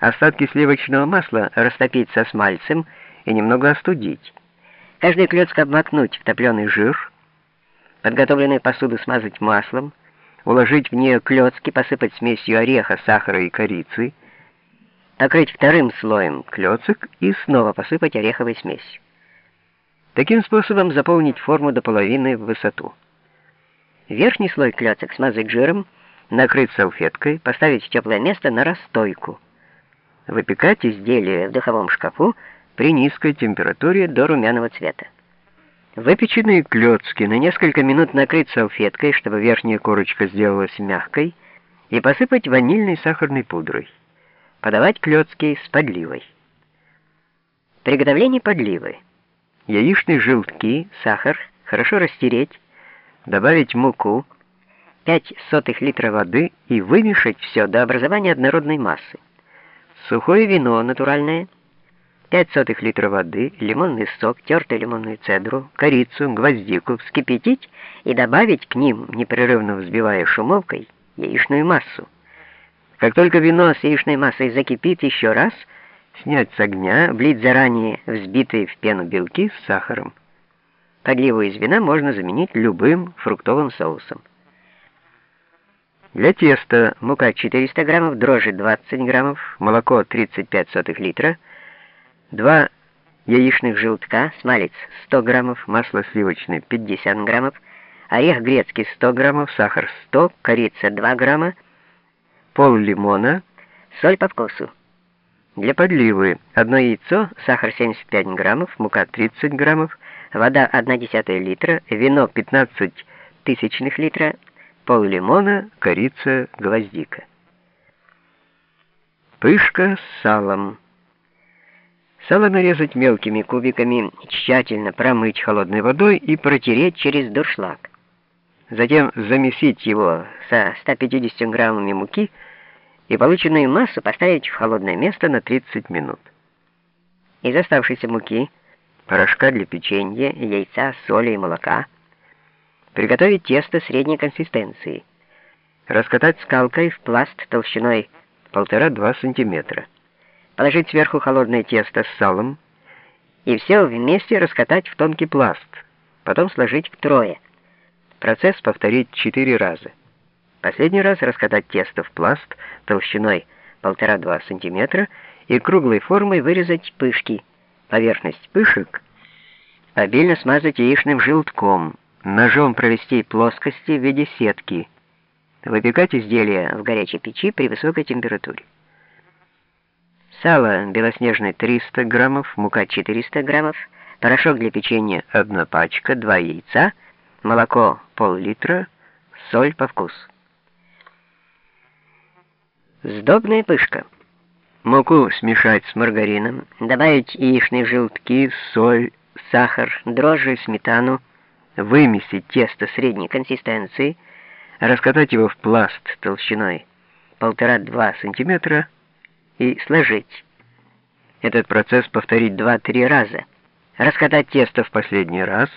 Остатки сливочного масла растопить со смальцем и немного остудить. Каждый клеток обмакнуть в топленый жир, подготовленную посуду смазать маслом, уложить в нее клетки, посыпать смесью ореха, сахара и корицы, накрыть вторым слоем клеток и снова посыпать ореховой смесью. Таким способом заполнить форму до половины в высоту. Верхний слой клеток смазать жиром, накрыть салфеткой, поставить в теплое место на расстойку. Выпекать изделие в духовом шкафу при низкой температуре до румяного цвета. Выпеченные клетки на несколько минут накрыть салфеткой, чтобы верхняя корочка сделалась мягкой, и посыпать ванильной сахарной пудрой. Подавать клетки с подливой. Приготовление подливы. Яичные желтки, сахар, хорошо растереть, добавить муку, 5 сотых литра воды и вымешать все до образования однородной массы. Сухое вино натуральное, 5 сотых воды, лимонный сок, тертую лимонную цедру, корицу, гвоздику вскипятить и добавить к ним, непрерывно взбивая шумовкой, яичную массу. Как только вино с яичной массой закипит еще раз, снять с огня, влить заранее взбитые в пену белки с сахаром. Подливу из вина можно заменить любым фруктовым соусом. Для теста мука 400 граммов, дрожжи 20 граммов, молоко 35 сотых литра, 2 яичных желтка, смалец 100 граммов, масло сливочное 50 граммов, орех грецкий 100 граммов, сахар 100, корица 2 грамма, пол лимона, соль по вкусу. Для подливы одно яйцо, сахар 75 граммов, мука 30 граммов, вода 1 десятая литра, вино 15 тысячных литра, пол лимона, корица, гвоздика. Пышка с салом. Сало нарезать мелкими кубиками, тщательно промыть холодной водой и протереть через дуршлаг. Затем замесить его со 150 граммами муки и полученную массу поставить в холодное место на 30 минут. Из оставшейся муки, порошка для печенья, яйца, соли и молока – Приготовить тесто средней консистенции. Раскатать скалкой в пласт толщиной 1,5-2 см. Положить сверху холодное тесто с салом и все вместе раскатать в тонкий пласт, потом сложить втрое. Процесс повторить 4 раза. Последний раз раскатать тесто в пласт толщиной 1,5-2 см и круглой формой вырезать пышки. Поверхность пышек обильно смазать яичным желтком, ножом провести плоскости в виде сетки. Выпекать изделие в горячей печи при высокой температуре. Сало белоснежное 300 граммов, мука 400 граммов, порошок для печенья 1 пачка, 2 яйца, молоко пол-литра, соль по вкусу. Сдобная пышка. Муку смешать с маргарином, добавить яичные желтки, соль, сахар, дрожжи, сметану, вымесить тесто средней консистенции, раскатать его в пласт толщиной 1,5-2 см и сложить. Этот процесс повторить 2-3 раза. Раскатать тесто в последний раз,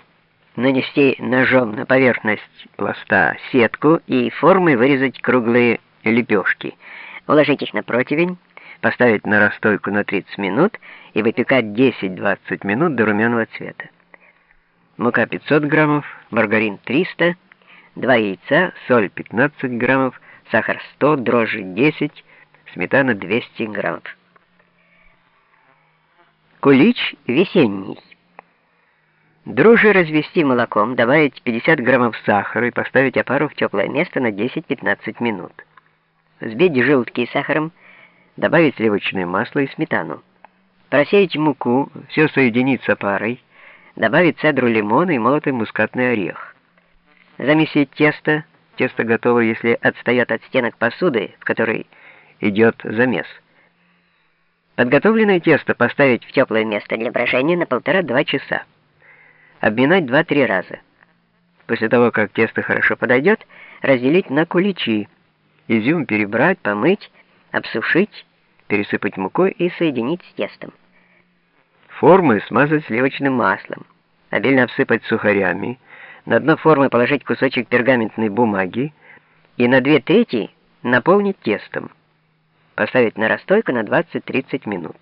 нанести ножом на поверхность пласта сетку и формой вырезать круглые лепешки. Уложить их на противень, поставить на расстойку на 30 минут и выпекать 10-20 минут до румяного цвета мука 500 граммов, маргарин 300, 2 яйца, соль 15 граммов, сахар 100, дрожжи 10, сметана 200 граммов. Кулич весенний. Дрожжи развести молоком, добавить 50 граммов сахара и поставить опару в теплое место на 10-15 минут. Взбить желтки сахаром, добавить сливочное масло и сметану. Просеять муку, все соединить с опарой, добавить цедру лимона и молотый мускатный орех. Замесить тесто. Тесто готово, если отстает от стенок посуды, в которой идет замес. Подготовленное тесто поставить в теплое место для брожения на полтора-два часа. Обминать два-три раза. После того, как тесто хорошо подойдет, разделить на куличи. Изюм перебрать, помыть, обсушить, пересыпать мукой и соединить с тестом. Формы смазать сливочным маслом, обильно обсыпать сухарями, на дно формы положить кусочек пергаментной бумаги и на две трети наполнить тестом. Поставить на расстойку на 20-30 минут.